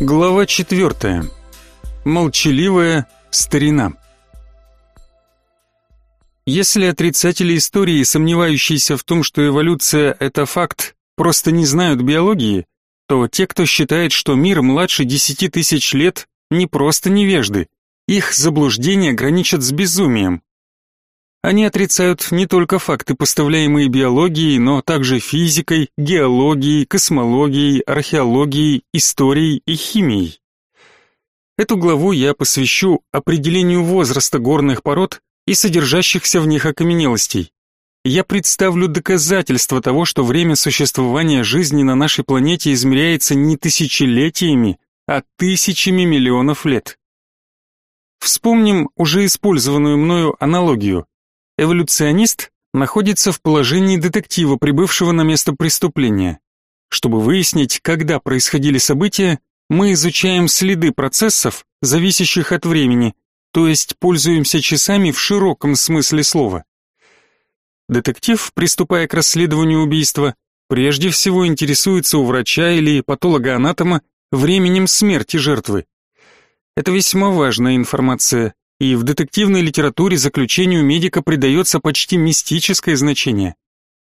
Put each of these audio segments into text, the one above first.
Глава четвертая. Молчаливая старина. Если отрицатели истории, сомневающиеся в том, что эволюция – это факт, просто не знают биологии, то те, кто считает, что мир младше десяти тысяч лет, не просто невежды. Их заблуждения граничат с безумием. Они отрицают не только факты, поставляемые биологией, но также физикой, геологией, космологией, археологией, историей и химией. Эту главу я посвящу определению возраста горных пород и содержащихся в них окаменелостей. Я представлю доказательства того, что время существования жизни на нашей планете измеряется не тысячелетиями, а тысячами миллионов лет. Вспомним уже использованную мною аналогию. Эволюционист находится в положении детектива, прибывшего на место преступления. Чтобы выяснить, когда происходили события, мы изучаем следы процессов, зависящих от времени, то есть пользуемся часами в широком смысле слова. Детектив, приступая к расследованию убийства, прежде всего интересуется у врача или патолога-анатома временем смерти жертвы. Это весьма важная информация, и в детективной литературе заключению медика придается почти мистическое значение.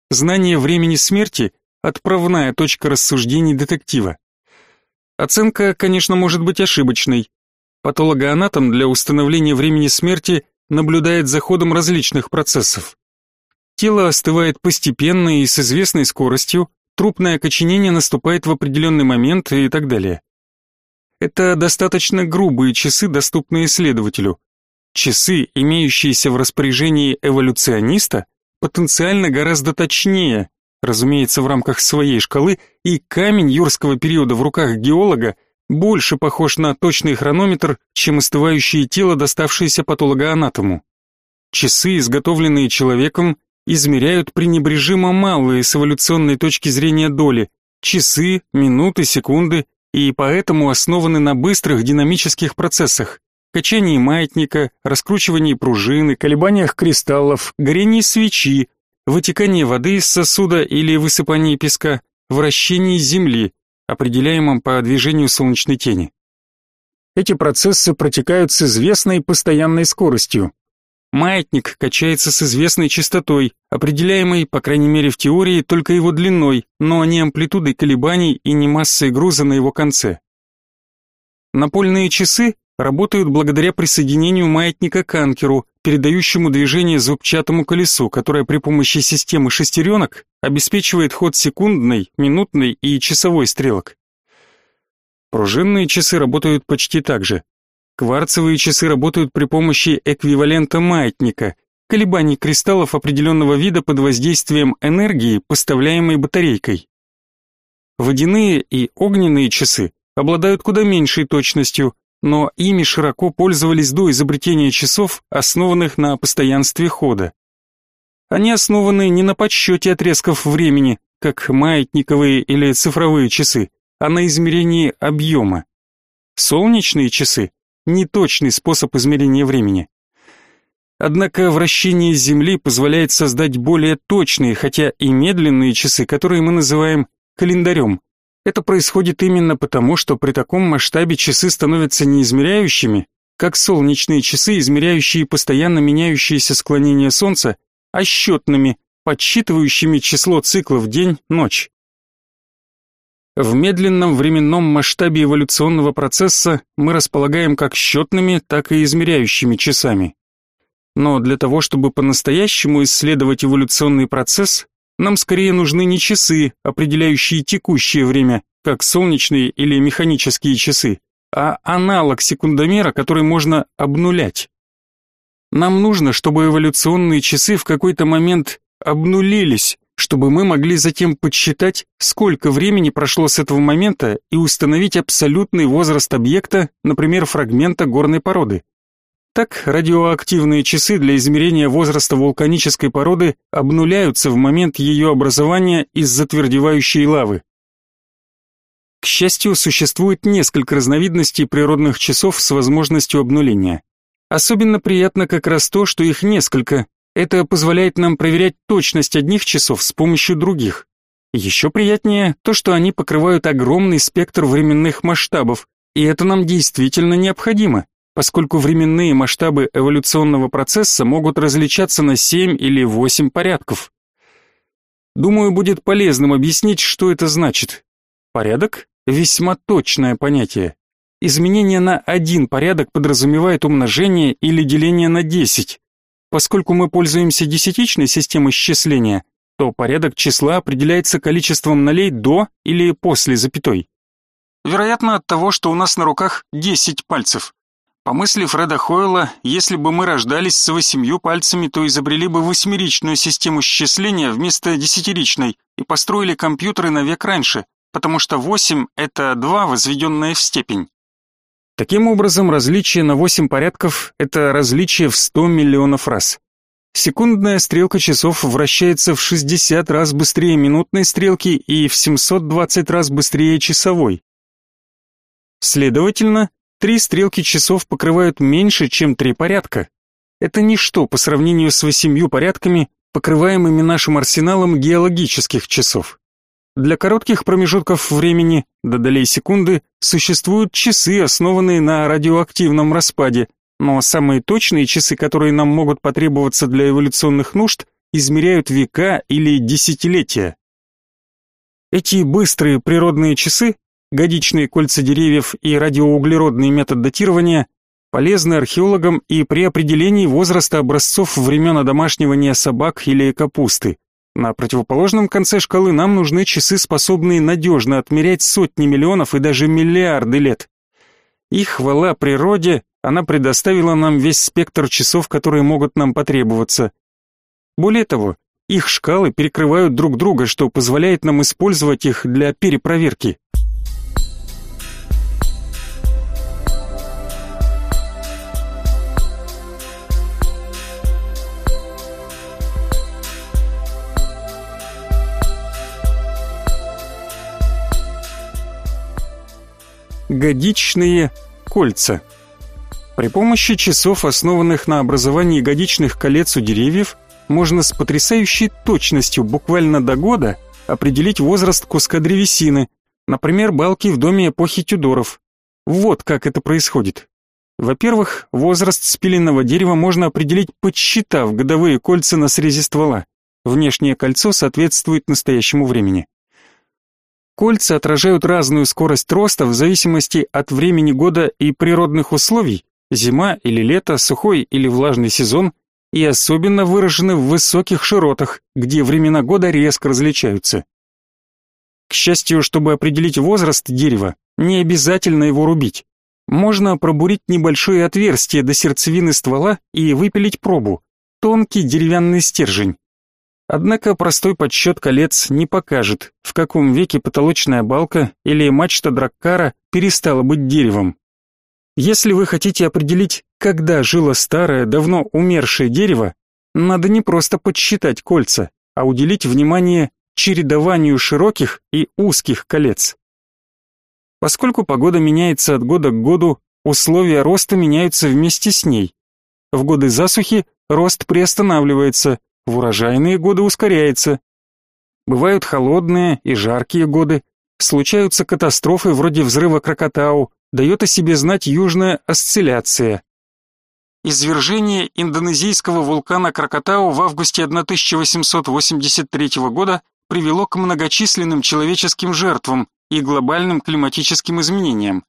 Знание времени смерти – отправная точка рассуждений детектива. Оценка, конечно, может быть ошибочной. Патологоанатом для установления времени смерти наблюдает за ходом различных процессов. Тело остывает постепенно и с известной скоростью, трупное окоченение наступает в определенный момент и так далее. Это достаточно грубые часы, доступные исследователю. Часы, имеющиеся в распоряжении эволюциониста, потенциально гораздо точнее, разумеется, в рамках своей шкалы, и камень юрского периода в руках геолога больше похож на точный хронометр, чем остывающее тело, доставшееся патологоанатому. Часы, изготовленные человеком, измеряют пренебрежимо малые с эволюционной точки зрения доли, часы, минуты, секунды, и поэтому основаны на быстрых динамических процессах качании маятника, раскручивании пружины, колебаниях кристаллов, горении свечи, вытекании воды из сосуда или высыпании песка, вращении Земли, определяемом по движению солнечной тени. Эти процессы протекают с известной постоянной скоростью. Маятник качается с известной частотой, определяемой, по крайней мере в теории, только его длиной, но не амплитудой колебаний и не массой груза на его конце. Напольные часы работают благодаря присоединению маятника к анкеру, передающему движение зубчатому колесу, которое при помощи системы шестеренок обеспечивает ход секундной, минутной и часовой стрелок. Пружинные часы работают почти так же. Кварцевые часы работают при помощи эквивалента маятника, колебаний кристаллов определенного вида под воздействием энергии, поставляемой батарейкой. Водяные и огненные часы обладают куда меньшей точностью, но ими широко пользовались до изобретения часов, основанных на постоянстве хода. Они основаны не на подсчете отрезков времени, как маятниковые или цифровые часы, а на измерении объема. Солнечные часы – неточный способ измерения времени. Однако вращение Земли позволяет создать более точные, хотя и медленные часы, которые мы называем календарем – это происходит именно потому, что при таком масштабе часы становятся не измеряющими, как солнечные часы, измеряющие постоянно меняющиеся склонения Солнца, а счетными, подсчитывающими число циклов день-ночь. В медленном временном масштабе эволюционного процесса мы располагаем как счетными, так и измеряющими часами. Но для того, чтобы по-настоящему исследовать эволюционный процесс, нам скорее нужны не часы, определяющие текущее время, как солнечные или механические часы, а аналог секундомера, который можно обнулять. Нам нужно, чтобы эволюционные часы в какой-то момент обнулились, чтобы мы могли затем подсчитать, сколько времени прошло с этого момента и установить абсолютный возраст объекта, например, фрагмента горной породы. Так, радиоактивные часы для измерения возраста вулканической породы обнуляются в момент ее образования из затвердевающей лавы. К счастью, существует несколько разновидностей природных часов с возможностью обнуления. Особенно приятно как раз то, что их несколько. Это позволяет нам проверять точность одних часов с помощью других. Еще приятнее то, что они покрывают огромный спектр временных масштабов, И это нам действительно необходимо, поскольку временные масштабы эволюционного процесса могут различаться на 7 или 8 порядков. Думаю, будет полезным объяснить, что это значит. Порядок – весьма точное понятие. Изменение на один порядок подразумевает умножение или деление на 10. Поскольку мы пользуемся десятичной системой счисления, то порядок числа определяется количеством нолей до или после запятой. Вероятно, от того, что у нас на руках 10 пальцев. По мысли Фреда Хойла, если бы мы рождались с восемью пальцами, то изобрели бы восьмеричную систему счисления вместо десятиричной и построили компьютеры на век раньше, потому что восемь — это два, возведенные в степень. Таким образом, различие на восемь порядков — это различие в 100 миллионов раз. Секундная стрелка часов вращается в 60 раз быстрее минутной стрелки и в 720 раз быстрее часовой. Следовательно, три стрелки часов покрывают меньше, чем три порядка. Это ничто по сравнению с восемью порядками, покрываемыми нашим арсеналом геологических часов. Для коротких промежутков времени, до долей секунды, существуют часы, основанные на радиоактивном распаде, но самые точные часы, которые нам могут потребоваться для эволюционных нужд, измеряют века или десятилетия. Эти быстрые природные часы, годичные кольца деревьев и радиоуглеродный метод датирования, полезны археологам и при определении возраста образцов времен одомашнивания собак или капусты. На противоположном конце шкалы нам нужны часы, способные надежно отмерять сотни миллионов и даже миллиарды лет. И хвала природе, она предоставила нам весь спектр часов, которые могут нам потребоваться. Более того, их шкалы перекрывают друг друга, что позволяет нам использовать их для перепроверки. Годичные кольца. При помощи часов, основанных на образовании годичных колец у деревьев, можно с потрясающей точностью буквально до года определить возраст куска древесины, например, балки в доме эпохи Тюдоров. Вот как это происходит. Во-первых, возраст спиленного дерева можно определить, подсчитав годовые кольца на срезе ствола. Внешнее кольцо соответствует настоящему времени. Кольца отражают разную скорость роста в зависимости от времени года и природных условий, зима или лето, сухой или влажный сезон, и особенно выражены в высоких широтах, где времена года резко различаются. К счастью, чтобы определить возраст дерева, не обязательно его рубить. Можно пробурить небольшое отверстие до сердцевины ствола и выпилить пробу, тонкий деревянный стержень. Однако простой подсчет колец не покажет, в каком веке потолочная балка или мачта драккара перестала быть деревом. Если вы хотите определить, когда жило старое, давно умершее дерево, надо не просто подсчитать кольца, а уделить внимание чередованию широких и узких колец. Поскольку погода меняется от года к году, условия роста меняются вместе с ней. В годы засухи рост приостанавливается, в урожайные годы ускоряется. Бывают холодные и жаркие годы, случаются катастрофы вроде взрыва Кракатау, дает о себе знать южная осцилляция. Извержение индонезийского вулкана Кракатау в августе 1883 года привело к многочисленным человеческим жертвам и глобальным климатическим изменениям.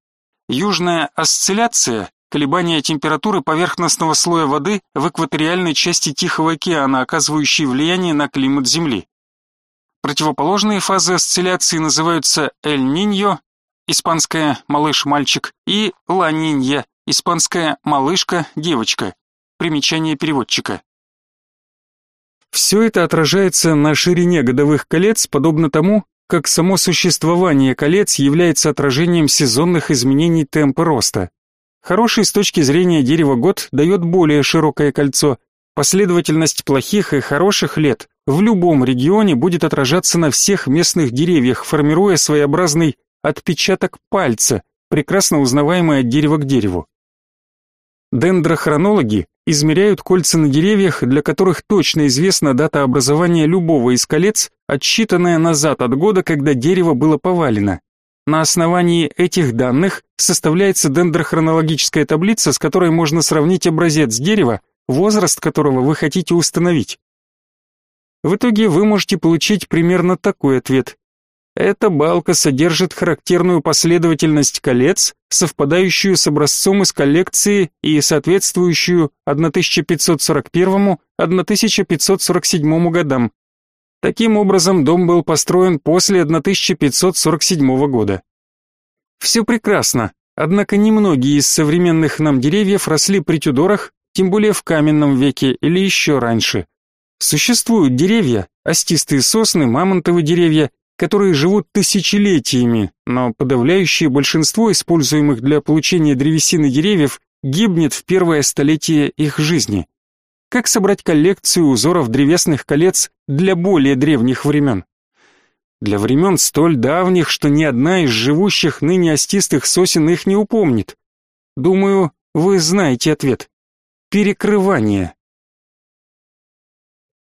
Южная осцилляция колебания температуры поверхностного слоя воды в экваториальной части Тихого океана, оказывающие влияние на климат Земли. Противоположные фазы осцилляции называются Эль-Ниньо, испанская «малыш-мальчик», и Ла-Нинья, испанская «малышка-девочка». Примечание переводчика. Все это отражается на ширине годовых колец, подобно тому, как само существование колец является отражением сезонных изменений темпа роста. Хороший с точки зрения дерева год дает более широкое кольцо. Последовательность плохих и хороших лет в любом регионе будет отражаться на всех местных деревьях, формируя своеобразный отпечаток пальца, прекрасно узнаваемый от дерева к дереву. Дендрохронологи измеряют кольца на деревьях, для которых точно известна дата образования любого из колец, отсчитанная назад от года, когда дерево было повалено. На основании этих данных составляется дендрохронологическая таблица, с которой можно сравнить образец дерева, возраст которого вы хотите установить. В итоге вы можете получить примерно такой ответ. Эта балка содержит характерную последовательность колец, совпадающую с образцом из коллекции и соответствующую 1541-1547 годам. Таким образом, дом был построен после 1547 года. Все прекрасно, однако немногие из современных нам деревьев росли при Тюдорах, тем более в каменном веке или еще раньше. Существуют деревья, остистые сосны, мамонтовые деревья, которые живут тысячелетиями, но подавляющее большинство используемых для получения древесины деревьев гибнет в первое столетие их жизни. Как собрать коллекцию узоров древесных колец для более древних времен? Для времен столь давних, что ни одна из живущих ныне остистых сосен их не упомнит. Думаю, вы знаете ответ. Перекрывание.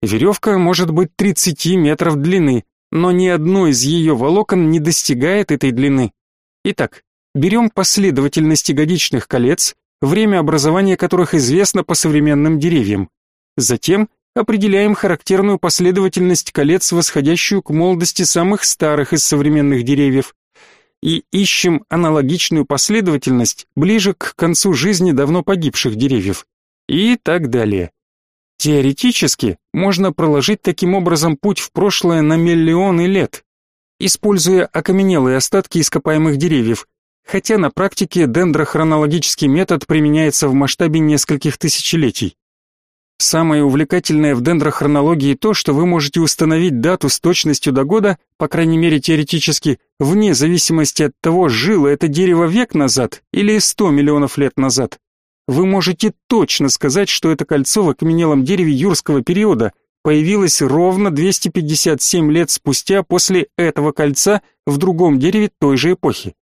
Веревка может быть 30 метров длины, но ни одно из ее волокон не достигает этой длины. Итак, берем последовательность ягодичных колец, время образования которых известно по современным деревьям. Затем определяем характерную последовательность колец, восходящую к молодости самых старых из современных деревьев, и ищем аналогичную последовательность ближе к концу жизни давно погибших деревьев. И так далее. Теоретически можно проложить таким образом путь в прошлое на миллионы лет, используя окаменелые остатки ископаемых деревьев, хотя на практике дендрохронологический метод применяется в масштабе нескольких тысячелетий. Самое увлекательное в дендрохронологии то, что вы можете установить дату с точностью до года, по крайней мере теоретически, вне зависимости от того, жило это дерево век назад или 100 миллионов лет назад вы можете точно сказать, что это кольцо в окаменелом дереве юрского периода появилось ровно 257 лет спустя после этого кольца в другом дереве той же эпохи.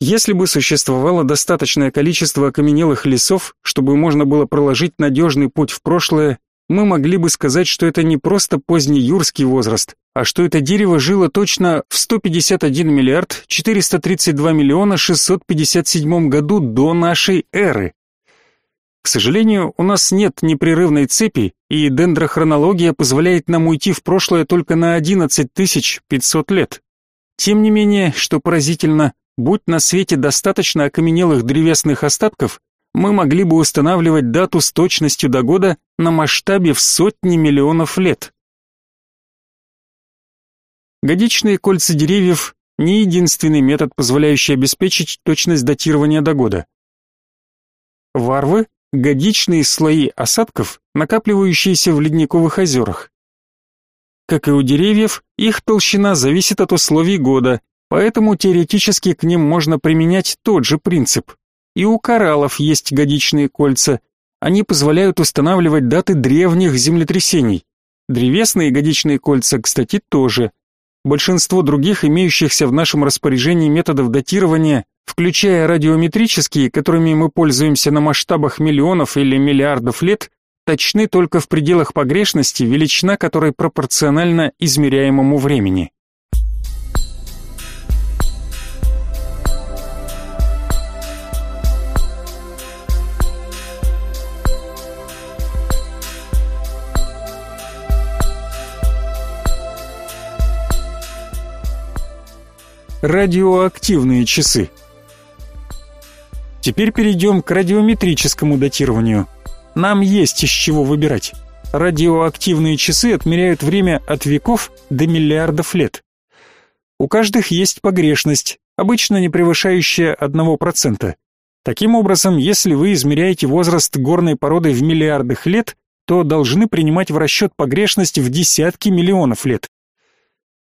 Если бы существовало достаточное количество окаменелых лесов, чтобы можно было проложить надежный путь в прошлое, мы могли бы сказать, что это не просто поздний юрский возраст, а что это дерево жило точно в 151 миллиард 432 миллиона 657 году до нашей эры. К сожалению, у нас нет непрерывной цепи, и дендрохронология позволяет нам уйти в прошлое только на 11 500 лет. Тем не менее, что поразительно, будь на свете достаточно окаменелых древесных остатков, мы могли бы устанавливать дату с точностью до года на масштабе в сотни миллионов лет. Годичные кольца деревьев – не единственный метод, позволяющий обеспечить точность датирования до года. Варвы – годичные слои осадков, накапливающиеся в ледниковых озерах. Как и у деревьев, их толщина зависит от условий года, поэтому теоретически к ним можно применять тот же принцип. И у кораллов есть годичные кольца. Они позволяют устанавливать даты древних землетрясений. Древесные годичные кольца, кстати, тоже. Большинство других имеющихся в нашем распоряжении методов датирования, включая радиометрические, которыми мы пользуемся на масштабах миллионов или миллиардов лет, точны только в пределах погрешности, величина которой пропорциональна измеряемому времени. Радиоактивные часы. Теперь перейдем к радиометрическому датированию. Нам есть из чего выбирать. Радиоактивные часы отмеряют время от веков до миллиардов лет. У каждых есть погрешность, обычно не превышающая 1%. Таким образом, если вы измеряете возраст горной породы в миллиардах лет, то должны принимать в расчет погрешность в десятки миллионов лет.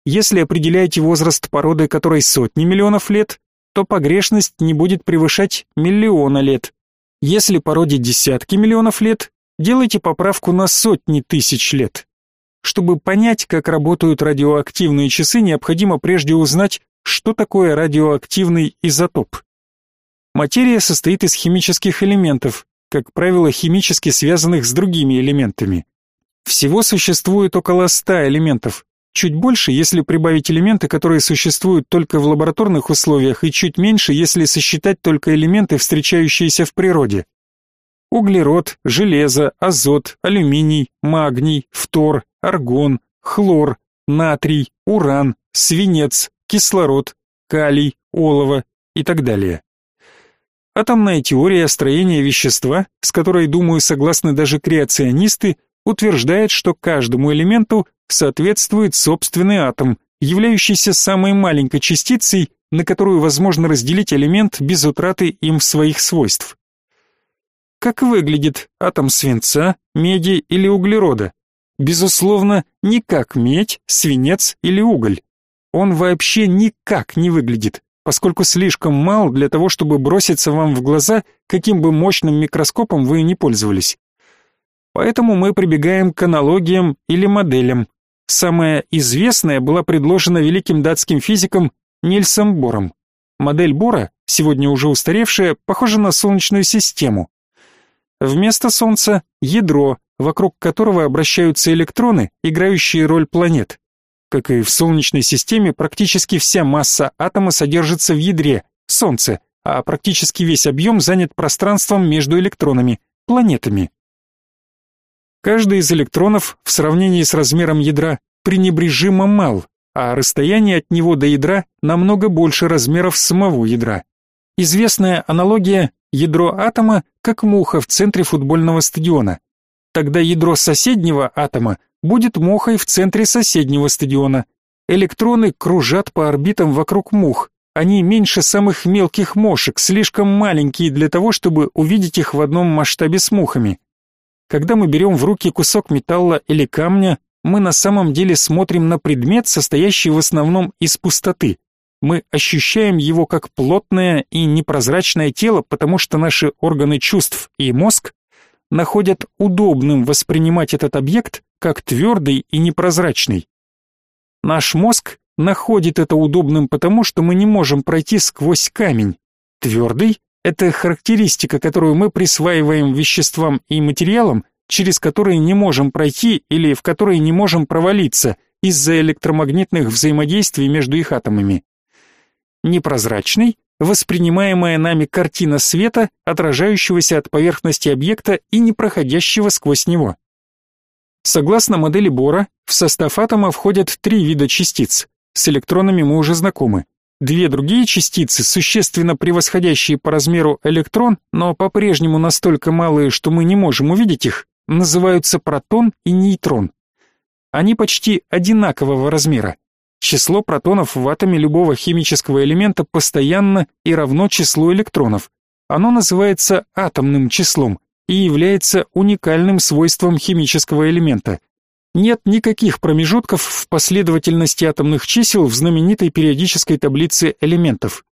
Если определяете возраст породы, которой сотни миллионов лет, то погрешность не будет превышать миллиона лет. Если породе десятки миллионов лет, делайте поправку на сотни тысяч лет. Чтобы понять, как работают радиоактивные часы, необходимо прежде узнать, что такое радиоактивный изотоп. Материя состоит из химических элементов, как правило, химически связанных с другими элементами. Всего существует около 100 элементов, чуть больше, если прибавить элементы, которые существуют только в лабораторных условиях, и чуть меньше, если сосчитать только элементы, встречающиеся в природе. Углерод, железо, азот, алюминий, магний, фтор, аргон, хлор, натрий, уран, свинец, кислород, калий, олово и так далее. Атомная теория строения вещества, с которой, думаю, согласны даже креационисты, утверждает, что каждому элементу соответствует собственный атом, являющийся самой маленькой частицей, на которую возможно разделить элемент без утраты им своих свойств. Как выглядит атом свинца, меди или углерода? Безусловно, не как медь, свинец или уголь. Он вообще никак не выглядит поскольку слишком мал для того, чтобы броситься вам в глаза, каким бы мощным микроскопом вы ни пользовались. Поэтому мы прибегаем к аналогиям или моделям. Самая известная была предложена великим датским физиком Нильсом Бором. Модель Бора, сегодня уже устаревшая, похожа на Солнечную систему. Вместо Солнца – ядро, вокруг которого обращаются электроны, играющие роль планет. Как и в Солнечной системе, практически вся масса атома содержится в ядре, Солнце, а практически весь объем занят пространством между электронами, планетами. Каждый из электронов в сравнении с размером ядра пренебрежимо мал, а расстояние от него до ядра намного больше размеров самого ядра. Известная аналогия ядро атома как муха в центре футбольного стадиона. Тогда ядро соседнего атома будет мухой в центре соседнего стадиона. Электроны кружат по орбитам вокруг мух. Они меньше самых мелких мошек, слишком маленькие для того, чтобы увидеть их в одном масштабе с мухами. Когда мы берем в руки кусок металла или камня, мы на самом деле смотрим на предмет, состоящий в основном из пустоты. Мы ощущаем его как плотное и непрозрачное тело, потому что наши органы чувств и мозг находят удобным воспринимать этот объект как твердый и непрозрачный. Наш мозг находит это удобным потому, что мы не можем пройти сквозь камень. Твердый – это характеристика, которую мы присваиваем веществам и материалам, через которые не можем пройти или в которые не можем провалиться из-за электромагнитных взаимодействий между их атомами. Непрозрачный воспринимаемая нами картина света, отражающегося от поверхности объекта и не проходящего сквозь него. Согласно модели Бора, в состав атома входят три вида частиц. С электронами мы уже знакомы. Две другие частицы, существенно превосходящие по размеру электрон, но по-прежнему настолько малые, что мы не можем увидеть их, называются протон и нейтрон. Они почти одинакового размера, Число протонов в атоме любого химического элемента постоянно и равно числу электронов. Оно называется атомным числом и является уникальным свойством химического элемента. Нет никаких промежутков в последовательности атомных чисел в знаменитой периодической таблице элементов.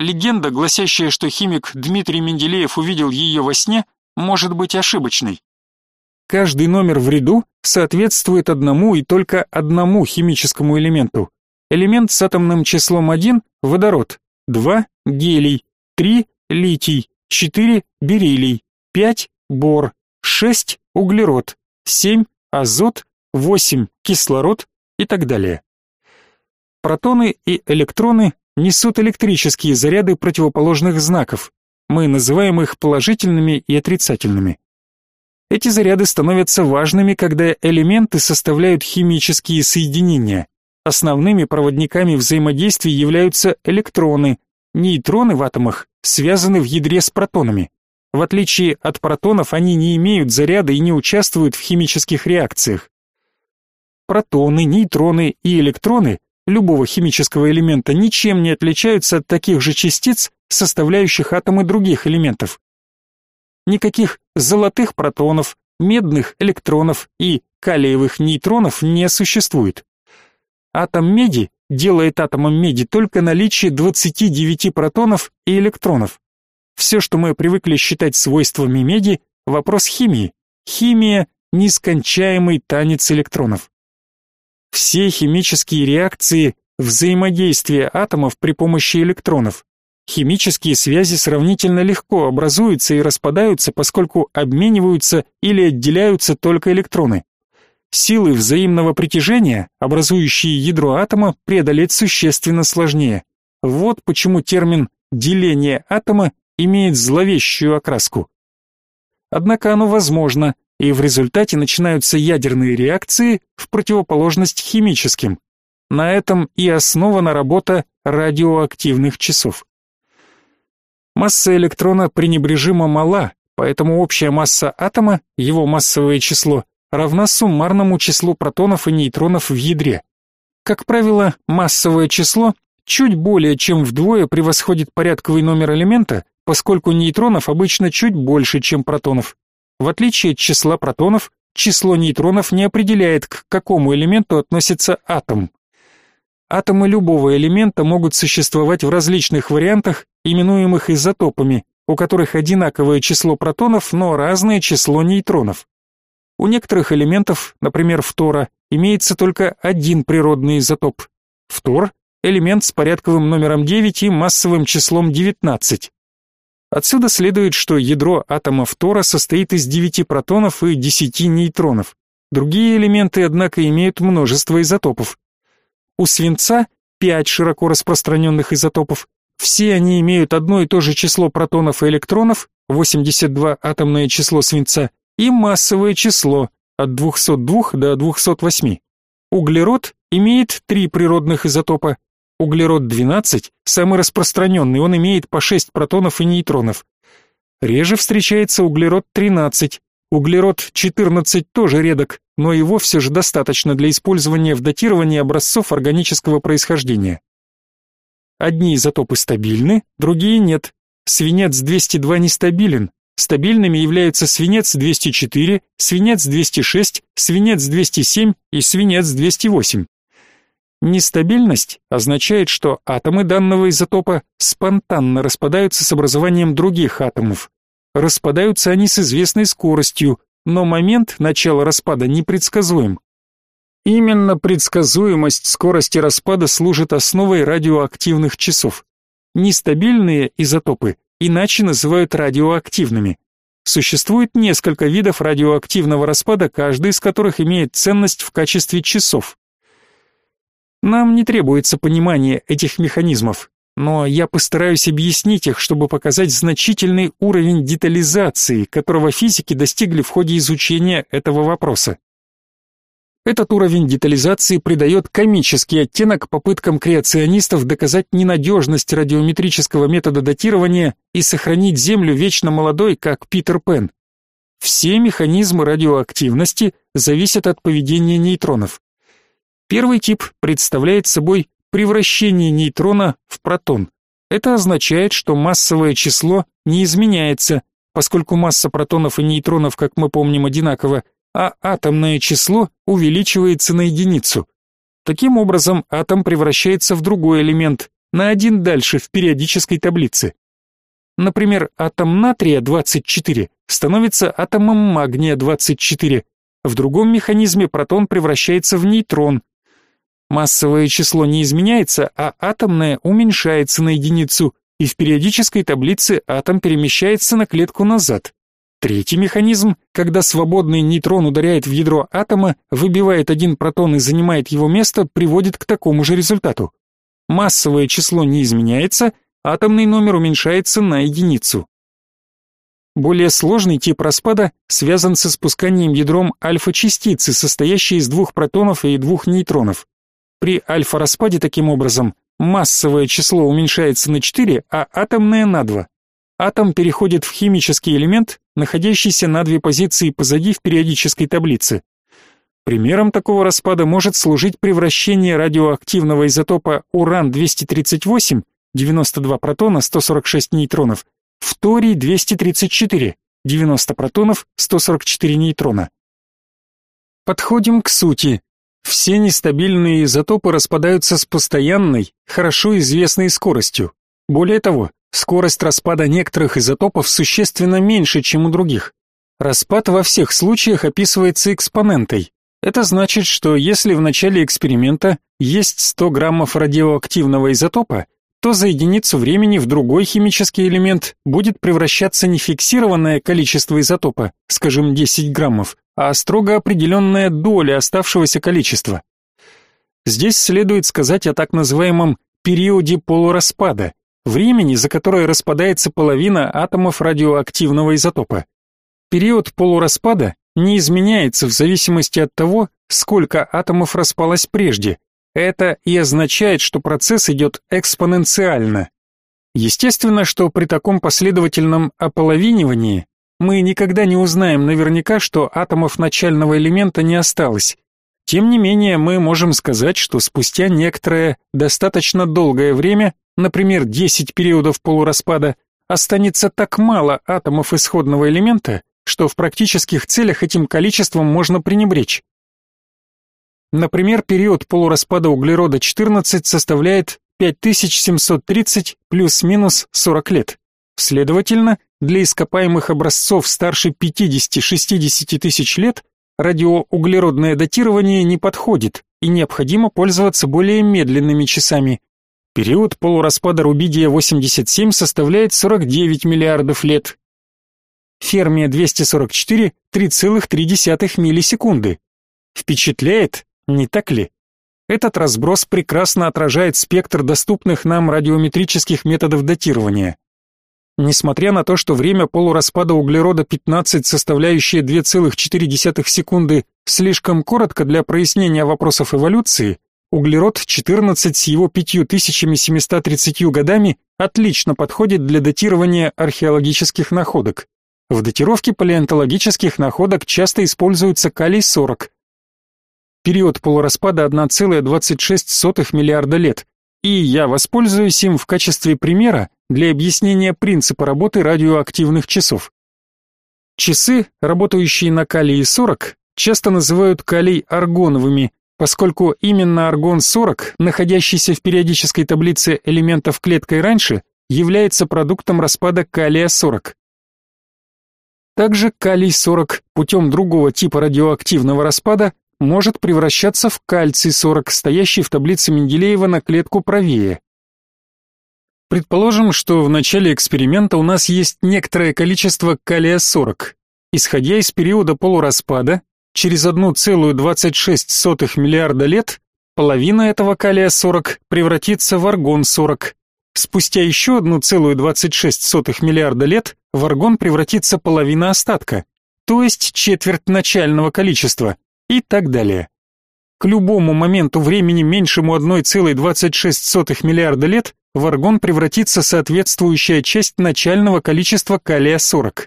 Легенда, гласящая, что химик Дмитрий Менделеев увидел ее во сне, может быть ошибочной. Каждый номер в ряду соответствует одному и только одному химическому элементу. Элемент с атомным числом 1 – водород, 2 – гелий, 3 – литий, 4 – бериллий, 5 – бор, 6 – углерод, 7 – азот, 8 – кислород и так далее. Протоны и электроны несут электрические заряды противоположных знаков. Мы называем их положительными и отрицательными. Эти заряды становятся важными, когда элементы составляют химические соединения. Основными проводниками взаимодействия являются электроны. Нейтроны в атомах связаны в ядре с протонами. В отличие от протонов, они не имеют заряда и не участвуют в химических реакциях. Протоны, нейтроны и электроны любого химического элемента ничем не отличаются от таких же частиц, составляющих атомы других элементов. Никаких золотых протонов, медных электронов и калиевых нейтронов не существует. Атом меди делает атомом меди только наличие 29 протонов и электронов. Все, что мы привыкли считать свойствами меди, вопрос химии. Химия – нескончаемый танец электронов. Все химические реакции – взаимодействие атомов при помощи электронов. Химические связи сравнительно легко образуются и распадаются, поскольку обмениваются или отделяются только электроны. силы взаимного притяжения, образующие ядро атома, преодолеть существенно сложнее. Вот почему термин «деление атома» имеет зловещую окраску. Однако оно возможно, и в результате начинаются ядерные реакции в противоположность химическим. На этом и основана работа радиоактивных часов. Масса электрона пренебрежимо мала, поэтому общая масса атома, его массовое число, равна суммарному числу протонов и нейтронов в ядре. Как правило, массовое число чуть более чем вдвое превосходит порядковый номер элемента, поскольку нейтронов обычно чуть больше, чем протонов. В отличие от числа протонов, число нейтронов не определяет, к какому элементу относится атом. Атомы любого элемента могут существовать в различных вариантах, именуемых изотопами, у которых одинаковое число протонов, но разное число нейтронов. У некоторых элементов, например, фтора, имеется только один природный изотоп. Фтор – элемент с порядковым номером 9 и массовым числом 19. Отсюда следует, что ядро атома фтора состоит из 9 протонов и 10 нейтронов. Другие элементы, однако, имеют множество изотопов. У свинца 5 широко распространенных изотопов. Все они имеют одно и то же число протонов и электронов, 82 атомное число свинца, и массовое число от 202 до 208. Углерод имеет три природных изотопа. Углерод-12 самый распространенный, он имеет по 6 протонов и нейтронов. Реже встречается углерод-13. Углерод-14 тоже редок, но его все же достаточно для использования в датировании образцов органического происхождения. Одни изотопы стабильны, другие нет. Свинец-202 нестабилен, Стабильными являются свинец-204, свинец-206, свинец-207 и свинец-208. Нестабильность означает, что атомы данного изотопа спонтанно распадаются с образованием других атомов. Распадаются они с известной скоростью, но момент начала распада непредсказуем. Именно предсказуемость скорости распада служит основой радиоактивных часов. Нестабильные изотопы иначе называют радиоактивными. Существует несколько видов радиоактивного распада, каждый из которых имеет ценность в качестве часов. Нам не требуется понимание этих механизмов, но я постараюсь объяснить их, чтобы показать значительный уровень детализации, которого физики достигли в ходе изучения этого вопроса. Этот уровень детализации придает комический оттенок попыткам креационистов доказать ненадежность радиометрического метода датирования и сохранить Землю вечно молодой, как Питер Пен. Все механизмы радиоактивности зависят от поведения нейтронов. Первый тип представляет собой превращение нейтрона в протон. Это означает, что массовое число не изменяется, поскольку масса протонов и нейтронов, как мы помним, одинакова, а атомное число увеличивается на единицу. Таким образом, атом превращается в другой элемент, на один дальше в периодической таблице. Например, атом натрия 24 становится атомом магния 24. В другом механизме протон превращается в нейтрон. Массовое число не изменяется, а атомное уменьшается на единицу, и в периодической таблице атом перемещается на клетку назад. Третий механизм, когда свободный нейтрон ударяет в ядро атома, выбивает один протон и занимает его место, приводит к такому же результату. Массовое число не изменяется, атомный номер уменьшается на единицу. Более сложный тип распада связан со спусканием ядром альфа-частицы, состоящей из двух протонов и двух нейтронов. При альфа-распаде таким образом массовое число уменьшается на 4, а атомное на 2 атом переходит в химический элемент, находящийся на две позиции позади в периодической таблице. Примером такого распада может служить превращение радиоактивного изотопа уран-238, 92 протона, 146 нейтронов, в торий-234, 90 протонов, 144 нейтрона. Подходим к сути. Все нестабильные изотопы распадаются с постоянной, хорошо известной скоростью. Более того, Скорость распада некоторых изотопов существенно меньше, чем у других. Распад во всех случаях описывается экспонентой. Это значит, что если в начале эксперимента есть 100 граммов радиоактивного изотопа, то за единицу времени в другой химический элемент будет превращаться не фиксированное количество изотопа, скажем 10 граммов, а строго определенная доля оставшегося количества. Здесь следует сказать о так называемом периоде полураспада, времени, за которое распадается половина атомов радиоактивного изотопа. Период полураспада не изменяется в зависимости от того, сколько атомов распалось прежде. Это и означает, что процесс идет экспоненциально. Естественно, что при таком последовательном ополовинивании мы никогда не узнаем наверняка, что атомов начального элемента не осталось. Тем не менее, мы можем сказать, что спустя некоторое достаточно долгое время например, 10 периодов полураспада, останется так мало атомов исходного элемента, что в практических целях этим количеством можно пренебречь. Например, период полураспада углерода-14 составляет 5730 плюс-минус 40 лет. Следовательно, для ископаемых образцов старше 50-60 тысяч лет радиоуглеродное датирование не подходит и необходимо пользоваться более медленными часами, Период полураспада рубидия-87 составляет 49 миллиардов лет. Фермия-244 – 3,3 миллисекунды. Впечатляет, не так ли? Этот разброс прекрасно отражает спектр доступных нам радиометрических методов датирования. Несмотря на то, что время полураспада углерода 15, составляющее 2,4 секунды, слишком коротко для прояснения вопросов эволюции, Углерод-14 с его 5730 годами отлично подходит для датирования археологических находок. В датировке палеонтологических находок часто используется калий-40. Период полураспада 1,26 миллиарда лет, и я воспользуюсь им в качестве примера для объяснения принципа работы радиоактивных часов. Часы, работающие на калии-40, часто называют калий-аргоновыми, поскольку именно аргон-40, находящийся в периодической таблице элементов клеткой раньше, является продуктом распада калия-40. Также калий-40 путем другого типа радиоактивного распада может превращаться в кальций-40, стоящий в таблице Менделеева на клетку правее. Предположим, что в начале эксперимента у нас есть некоторое количество калия-40. Исходя из периода полураспада, через 1,26 миллиарда лет половина этого калия-40 превратится в аргон-40. Спустя еще 1,26 миллиарда лет в аргон превратится половина остатка, то есть четверть начального количества, и так далее. К любому моменту времени меньшему 1,26 миллиарда лет в аргон превратится соответствующая часть начального количества калия-40.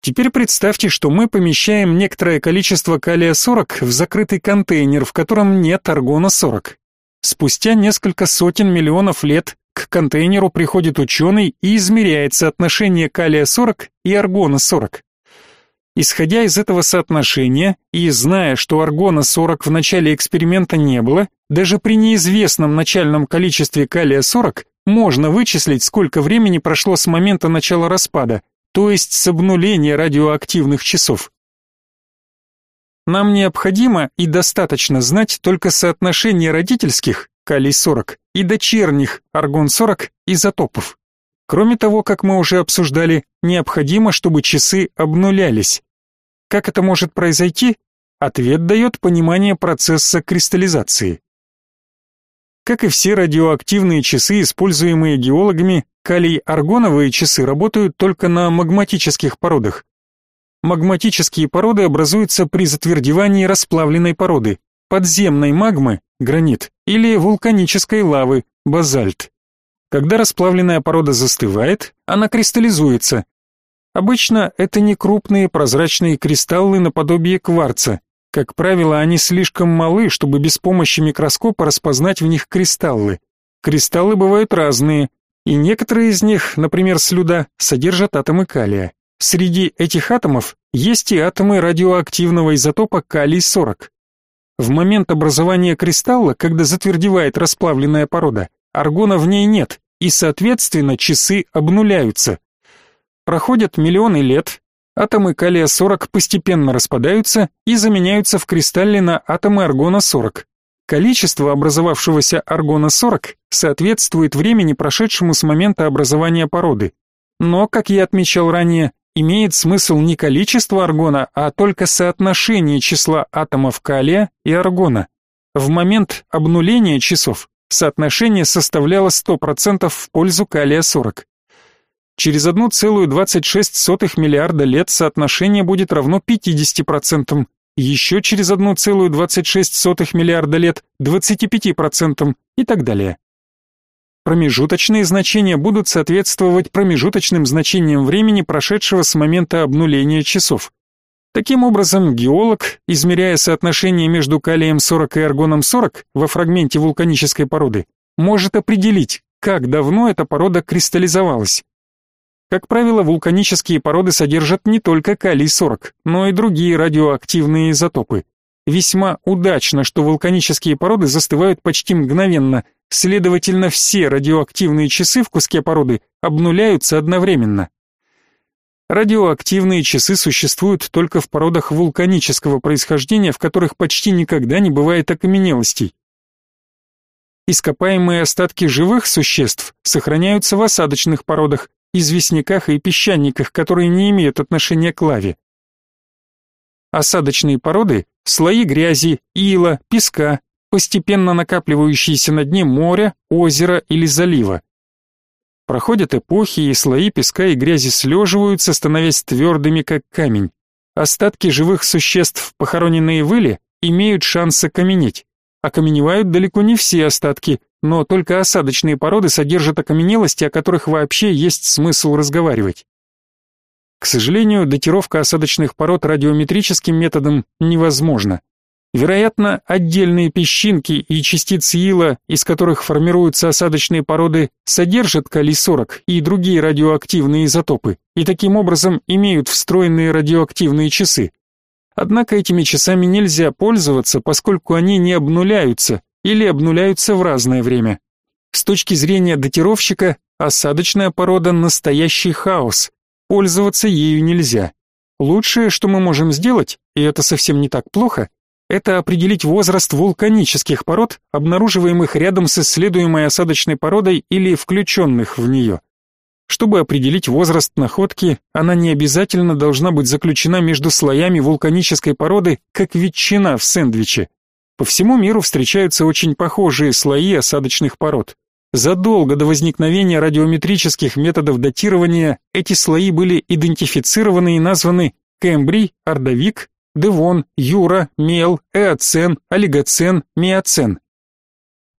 Теперь представьте, что мы помещаем некоторое количество калия-40 в закрытый контейнер, в котором нет аргона-40. Спустя несколько сотен миллионов лет к контейнеру приходит ученый и измеряет соотношение калия-40 и аргона-40. Исходя из этого соотношения и зная, что аргона-40 в начале эксперимента не было, даже при неизвестном начальном количестве калия-40 можно вычислить, сколько времени прошло с момента начала распада, то есть с обнуления радиоактивных часов. Нам необходимо и достаточно знать только соотношение родительских, калий-40, и дочерних, аргон-40, изотопов. Кроме того, как мы уже обсуждали, необходимо, чтобы часы обнулялись. Как это может произойти? Ответ дает понимание процесса кристаллизации. Как и все радиоактивные часы, используемые геологами, калий-аргоновые часы работают только на магматических породах. Магматические породы образуются при затвердевании расплавленной породы, подземной магмы, гранит, или вулканической лавы, базальт. Когда расплавленная порода застывает, она кристаллизуется. Обычно это не крупные прозрачные кристаллы наподобие кварца, как правило, они слишком малы, чтобы без помощи микроскопа распознать в них кристаллы. Кристаллы бывают разные, и некоторые из них, например, слюда, содержат атомы калия. Среди этих атомов есть и атомы радиоактивного изотопа калий-40. В момент образования кристалла, когда затвердевает расплавленная порода, аргона в ней нет, и, соответственно, часы обнуляются. Проходят миллионы лет, атомы калия-40 постепенно распадаются и заменяются в кристалле на атомы аргона-40. Количество образовавшегося аргона-40 соответствует времени, прошедшему с момента образования породы. Но, как я отмечал ранее, имеет смысл не количество аргона, а только соотношение числа атомов калия и аргона. В момент обнуления часов соотношение составляло 100% в пользу калия-40. Через 1,26 миллиарда лет соотношение будет равно 50%, еще через 1,26 миллиарда лет 25% и так далее. Промежуточные значения будут соответствовать промежуточным значениям времени, прошедшего с момента обнуления часов. Таким образом, геолог, измеряя соотношение между калием-40 и аргоном-40 во фрагменте вулканической породы, может определить, как давно эта порода кристаллизовалась. Как правило, вулканические породы содержат не только калий-40, но и другие радиоактивные изотопы. Весьма удачно, что вулканические породы застывают почти мгновенно, следовательно, все радиоактивные часы в куске породы обнуляются одновременно. Радиоактивные часы существуют только в породах вулканического происхождения, в которых почти никогда не бывает окаменелостей. Ископаемые остатки живых существ сохраняются в осадочных породах, известняках и песчаниках, которые не имеют отношения к лаве. Осадочные породы – слои грязи, ила, песка, постепенно накапливающиеся на дне моря, озера или залива. Проходят эпохи, и слои песка и грязи слеживаются, становясь твердыми, как камень. Остатки живых существ, похороненные в иле, имеют шанс окаменеть. Окаменевают далеко не все остатки, но только осадочные породы содержат окаменелости, о которых вообще есть смысл разговаривать. К сожалению, датировка осадочных пород радиометрическим методом невозможна. Вероятно, отдельные песчинки и частицы ила, из которых формируются осадочные породы, содержат калий-40 и другие радиоактивные изотопы, и таким образом имеют встроенные радиоактивные часы. Однако этими часами нельзя пользоваться, поскольку они не обнуляются или обнуляются в разное время. С точки зрения датировщика, осадочная порода – настоящий хаос. Пользоваться ею нельзя. Лучшее, что мы можем сделать, и это совсем не так плохо, это определить возраст вулканических пород, обнаруживаемых рядом с исследуемой осадочной породой или включенных в нее. Чтобы определить возраст находки, она не обязательно должна быть заключена между слоями вулканической породы, как ветчина в сэндвиче. По всему миру встречаются очень похожие слои осадочных пород. Задолго до возникновения радиометрических методов датирования эти слои были идентифицированы и названы Кембрий, Ордовик, Девон, Юра, Мел, Эоцен, Олигоцен, Миоцен.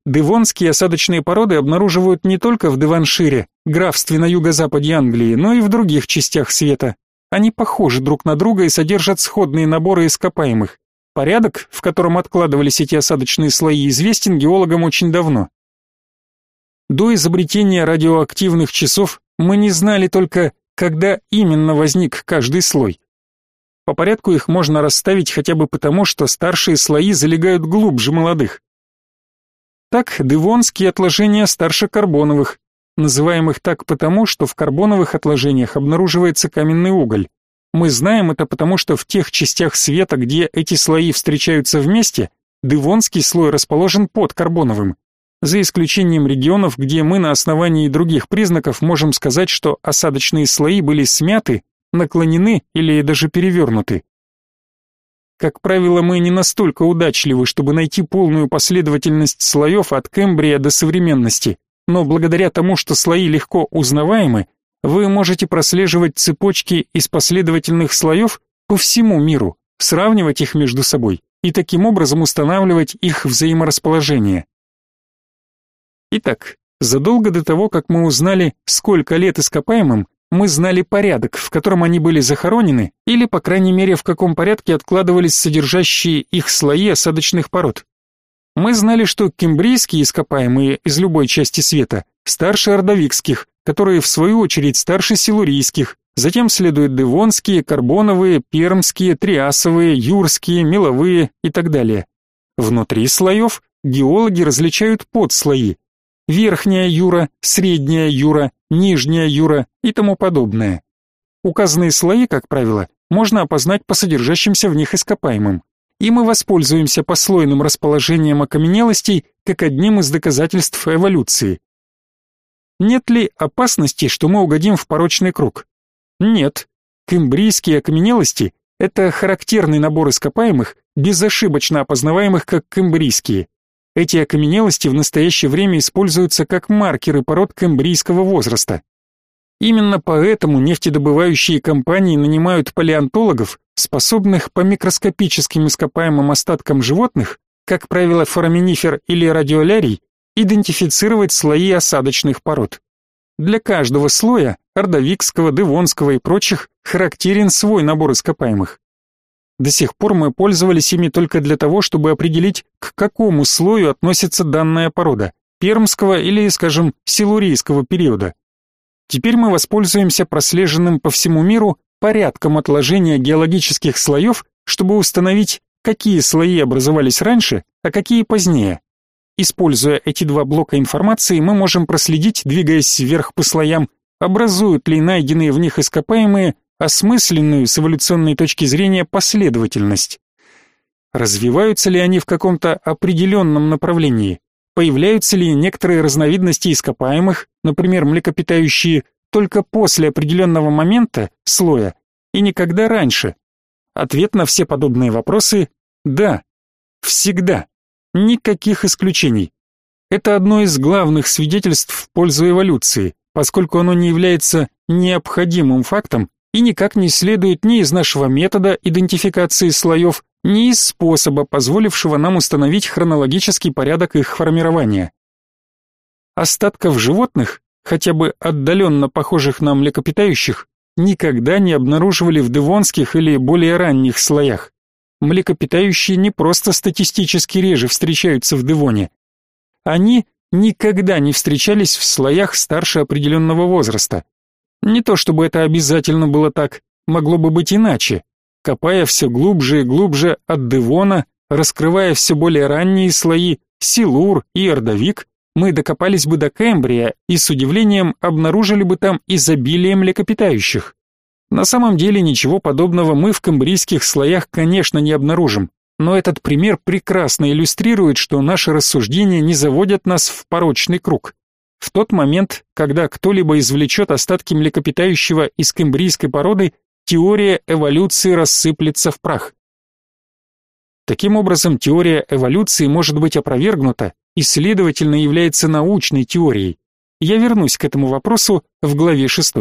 Девонские осадочные породы обнаруживают не только в Деваншире, графстве на юго-западе Англии, но и в других частях света. Они похожи друг на друга и содержат сходные наборы ископаемых. Порядок, в котором откладывались эти осадочные слои, известен геологам очень давно. До изобретения радиоактивных часов мы не знали только, когда именно возник каждый слой. По порядку их можно расставить хотя бы потому, что старшие слои залегают глубже молодых. Так, девонские отложения старше карбоновых, называемых так потому, что в карбоновых отложениях обнаруживается каменный уголь. Мы знаем это потому, что в тех частях света, где эти слои встречаются вместе, девонский слой расположен под карбоновым. За исключением регионов, где мы на основании других признаков можем сказать, что осадочные слои были смяты наклонены или даже перевернуты. Как правило, мы не настолько удачливы, чтобы найти полную последовательность слоев от Кембрия до современности, но благодаря тому, что слои легко узнаваемы, вы можете прослеживать цепочки из последовательных слоев по всему миру, сравнивать их между собой и таким образом устанавливать их взаиморасположение. Итак, задолго до того, как мы узнали, сколько лет ископаемым, мы знали порядок, в котором они были захоронены, или, по крайней мере, в каком порядке откладывались содержащие их слои осадочных пород. Мы знали, что кембрийские ископаемые из любой части света старше ордовикских, которые в свою очередь старше силурийских, затем следуют девонские, карбоновые, пермские, триасовые, юрские, меловые и так далее. Внутри слоев геологи различают подслои, верхняя юра, средняя юра, нижняя юра и тому подобное. Указанные слои, как правило, можно опознать по содержащимся в них ископаемым. и мы воспользуемся послойным расположением окаменелостей как одним из доказательств эволюции. Нет ли опасности, что мы угодим в порочный круг? Нет. Кембрийские окаменелости – это характерный набор ископаемых, безошибочно опознаваемых как кембрийские. Эти окаменелости в настоящее время используются как маркеры пород кембрийского возраста. Именно поэтому нефтедобывающие компании нанимают палеонтологов, способных по микроскопическим ископаемым остаткам животных, как правило фораминифер или радиолярий, идентифицировать слои осадочных пород. Для каждого слоя, ордовикского, девонского и прочих, характерен свой набор ископаемых. До сих пор мы пользовались ими только для того, чтобы определить, к какому слою относится данная порода, пермского или, скажем, силурийского периода. Теперь мы воспользуемся прослеженным по всему миру порядком отложения геологических слоев, чтобы установить, какие слои образовались раньше, а какие позднее. Используя эти два блока информации, мы можем проследить, двигаясь вверх по слоям, образуют ли найденные в них ископаемые осмысленную с эволюционной точки зрения последовательность. Развиваются ли они в каком-то определенном направлении? Появляются ли некоторые разновидности ископаемых, например, млекопитающие, только после определенного момента, слоя, и никогда раньше? Ответ на все подобные вопросы – да, всегда, никаких исключений. Это одно из главных свидетельств в пользу эволюции, поскольку оно не является необходимым фактом и никак не следует ни из нашего метода идентификации слоев, ни из способа, позволившего нам установить хронологический порядок их формирования. Остатков животных, хотя бы отдаленно похожих на млекопитающих, никогда не обнаруживали в девонских или более ранних слоях. Млекопитающие не просто статистически реже встречаются в девоне. Они никогда не встречались в слоях старше определенного возраста. Не то чтобы это обязательно было так, могло бы быть иначе копая все глубже и глубже от Девона, раскрывая все более ранние слои, Силур и Ордовик, мы докопались бы до Кембрия и с удивлением обнаружили бы там изобилие млекопитающих. На самом деле ничего подобного мы в кембрийских слоях, конечно, не обнаружим, но этот пример прекрасно иллюстрирует, что наши рассуждения не заводят нас в порочный круг. В тот момент, когда кто-либо извлечет остатки млекопитающего из кембрийской породы, теория эволюции рассыплется в прах. Таким образом, теория эволюции может быть опровергнута и, следовательно, является научной теорией. Я вернусь к этому вопросу в главе 6.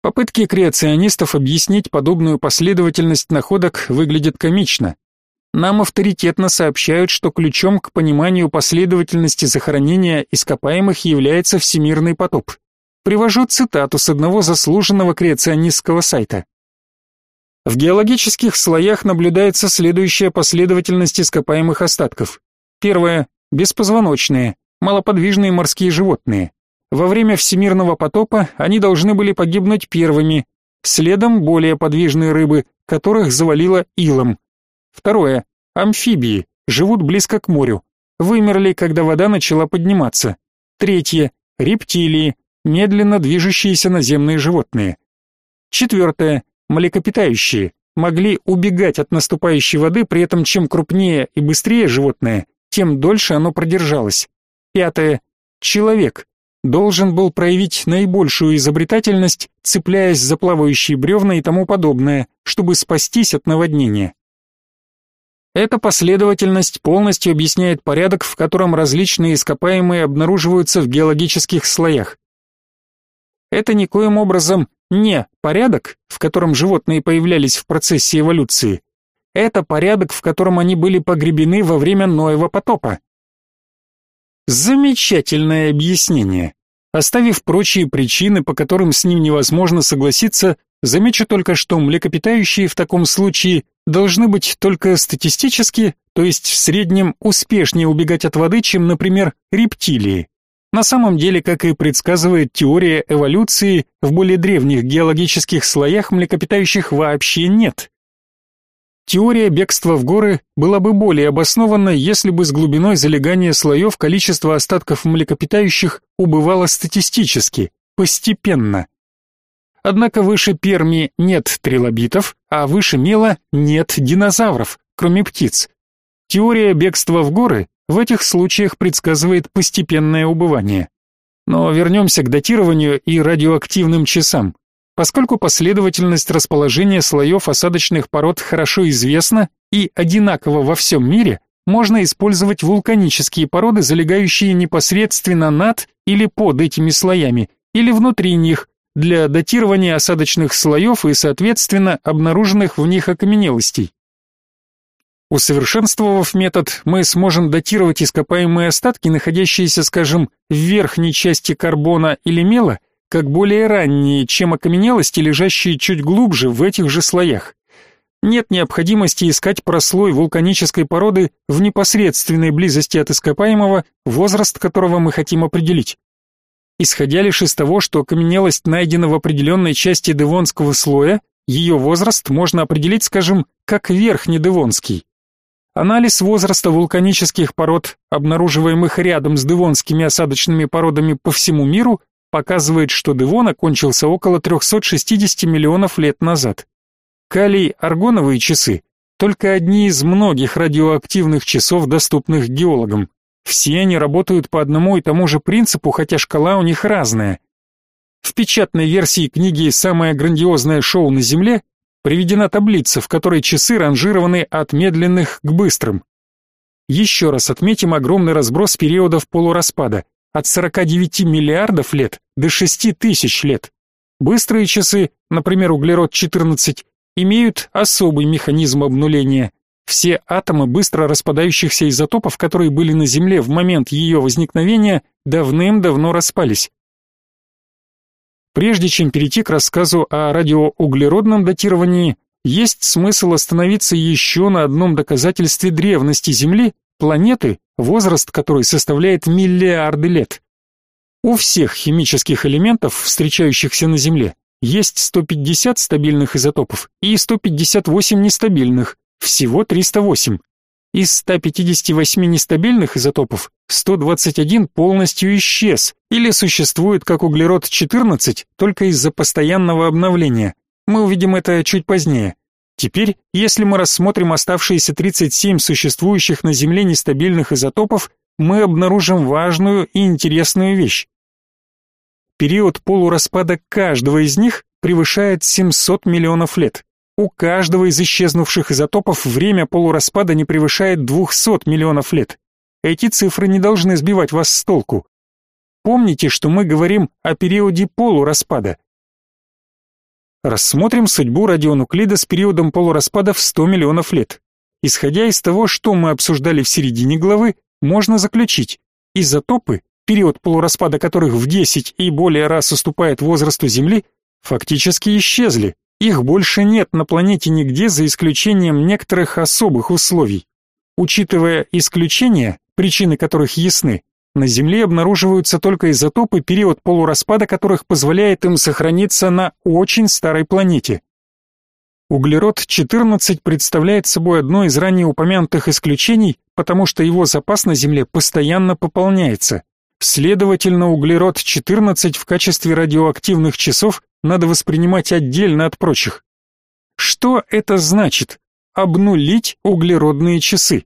Попытки креационистов объяснить подобную последовательность находок выглядят комично. Нам авторитетно сообщают, что ключом к пониманию последовательности захоронения ископаемых является всемирный потоп. Привожу цитату с одного заслуженного креационистского сайта. В геологических слоях наблюдается следующая последовательность ископаемых остатков. Первое – беспозвоночные, малоподвижные морские животные. Во время всемирного потопа они должны были погибнуть первыми, следом более подвижные рыбы, которых завалило илом. Второе – амфибии, живут близко к морю, вымерли, когда вода начала подниматься. Третье – рептилии, медленно движущиеся наземные животные. Четвертое. Млекопитающие могли убегать от наступающей воды, при этом чем крупнее и быстрее животное, тем дольше оно продержалось. Пятое. Человек должен был проявить наибольшую изобретательность, цепляясь за плавающие бревна и тому подобное, чтобы спастись от наводнения. Эта последовательность полностью объясняет порядок, в котором различные ископаемые обнаруживаются в геологических слоях. Это никоим образом не порядок, в котором животные появлялись в процессе эволюции. Это порядок, в котором они были погребены во время Ноева потопа. Замечательное объяснение. Оставив прочие причины, по которым с ним невозможно согласиться, замечу только, что млекопитающие в таком случае должны быть только статистически, то есть в среднем успешнее убегать от воды, чем, например, рептилии. На самом деле, как и предсказывает теория эволюции, в более древних геологических слоях млекопитающих вообще нет. Теория бегства в горы была бы более обоснованна, если бы с глубиной залегания слоев количество остатков млекопитающих убывало статистически, постепенно. Однако выше Перми нет трилобитов, а выше Мела нет динозавров, кроме птиц. Теория бегства в горы в этих случаях предсказывает постепенное убывание. Но вернемся к датированию и радиоактивным часам. Поскольку последовательность расположения слоев осадочных пород хорошо известна и одинакова во всем мире, можно использовать вулканические породы, залегающие непосредственно над или под этими слоями, или внутри них, для датирования осадочных слоев и, соответственно, обнаруженных в них окаменелостей. Усовершенствовав метод, мы сможем датировать ископаемые остатки, находящиеся, скажем, в верхней части карбона или мела, как более ранние, чем окаменелости, лежащие чуть глубже в этих же слоях. Нет необходимости искать прослой вулканической породы в непосредственной близости от ископаемого, возраст которого мы хотим определить. Исходя лишь из того, что окаменелость найдена в определенной части девонского слоя, ее возраст можно определить, скажем, как верхнедевонский. Анализ возраста вулканических пород, обнаруживаемых рядом с девонскими осадочными породами по всему миру, показывает, что Девон окончился около 360 миллионов лет назад. Калий-аргоновые часы – только одни из многих радиоактивных часов, доступных геологам. Все они работают по одному и тому же принципу, хотя шкала у них разная. В печатной версии книги «Самое грандиозное шоу на Земле» приведена таблица, в которой часы ранжированы от медленных к быстрым. Еще раз отметим огромный разброс периодов полураспада от 49 миллиардов лет до 6 тысяч лет. Быстрые часы, например, углерод-14, имеют особый механизм обнуления. Все атомы быстро распадающихся изотопов, которые были на Земле в момент ее возникновения, давным-давно распались. Прежде чем перейти к рассказу о радиоуглеродном датировании, есть смысл остановиться еще на одном доказательстве древности Земли, планеты, возраст которой составляет миллиарды лет. У всех химических элементов, встречающихся на Земле, есть 150 стабильных изотопов и 158 нестабильных, всего 308. Из 158 нестабильных изотопов 121 полностью исчез или существует как углерод-14 только из-за постоянного обновления. Мы увидим это чуть позднее. Теперь, если мы рассмотрим оставшиеся 37 существующих на Земле нестабильных изотопов, мы обнаружим важную и интересную вещь. Период полураспада каждого из них превышает 700 миллионов лет. У каждого из исчезнувших изотопов время полураспада не превышает 200 миллионов лет. Эти цифры не должны сбивать вас с толку. Помните, что мы говорим о периоде полураспада. Рассмотрим судьбу радионуклида с периодом полураспада в 100 миллионов лет. Исходя из того, что мы обсуждали в середине главы, можно заключить, изотопы, период полураспада которых в 10 и более раз уступает возрасту Земли, фактически исчезли, их больше нет на планете нигде за исключением некоторых особых условий. Учитывая исключения, причины которых ясны, на Земле обнаруживаются только изотопы, период полураспада которых позволяет им сохраниться на очень старой планете. Углерод-14 представляет собой одно из ранее упомянутых исключений, потому что его запас на Земле постоянно пополняется. Следовательно, углерод-14 в качестве радиоактивных часов надо воспринимать отдельно от прочих. Что это значит? Обнулить углеродные часы.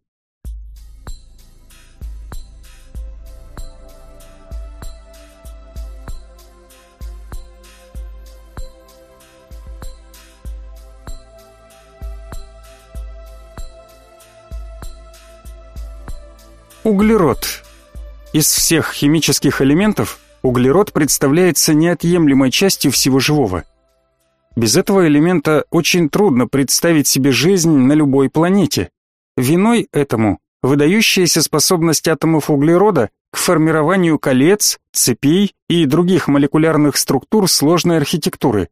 Углерод. Из всех химических элементов углерод представляется неотъемлемой частью всего живого. Без этого элемента очень трудно представить себе жизнь на любой планете. Виной этому выдающаяся способность атомов углерода к формированию колец, цепей и других молекулярных структур сложной архитектуры.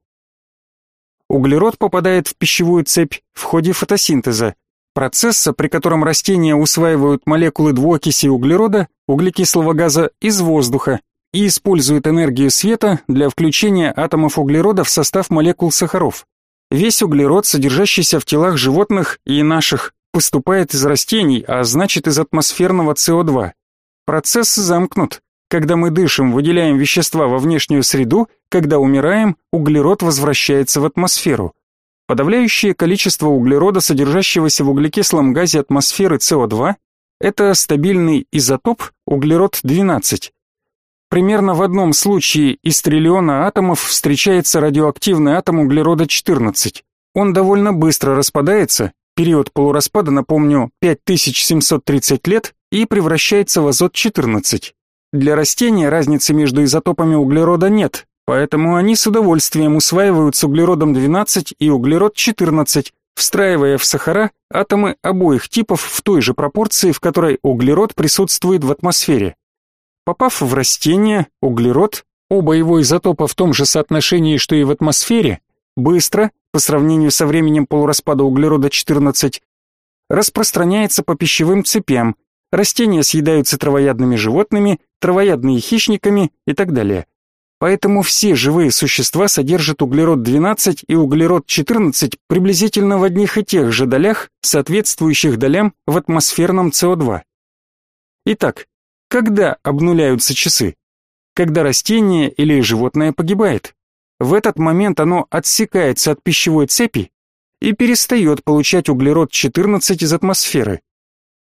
Углерод попадает в пищевую цепь в ходе фотосинтеза, процесса, при котором растения усваивают молекулы двуокиси углерода, углекислого газа из воздуха и используют энергию света для включения атомов углерода в состав молекул сахаров. Весь углерод, содержащийся в телах животных и наших, поступает из растений, а значит из атмосферного СО2. Процесс замкнут. Когда мы дышим, выделяем вещества во внешнюю среду, когда умираем, углерод возвращается в атмосферу. Подавляющее количество углерода, содержащегося в углекислом газе атмосферы СО2, это стабильный изотоп углерод-12. Примерно в одном случае из триллиона атомов встречается радиоактивный атом углерода-14. Он довольно быстро распадается, период полураспада, напомню, 5730 лет, и превращается в азот-14. Для растения разницы между изотопами углерода нет, поэтому они с удовольствием усваивают с углеродом-12 и углерод-14, встраивая в сахара атомы обоих типов в той же пропорции, в которой углерод присутствует в атмосфере. Попав в растение, углерод, оба его изотопа в том же соотношении, что и в атмосфере, быстро, по сравнению со временем полураспада углерода-14, распространяется по пищевым цепям, растения съедаются травоядными животными, травоядные хищниками и так далее. Поэтому все живые существа содержат углерод-12 и углерод-14 приблизительно в одних и тех же долях, соответствующих долям в атмосферном СО2. Итак, когда обнуляются часы? Когда растение или животное погибает. В этот момент оно отсекается от пищевой цепи и перестает получать углерод-14 из атмосферы.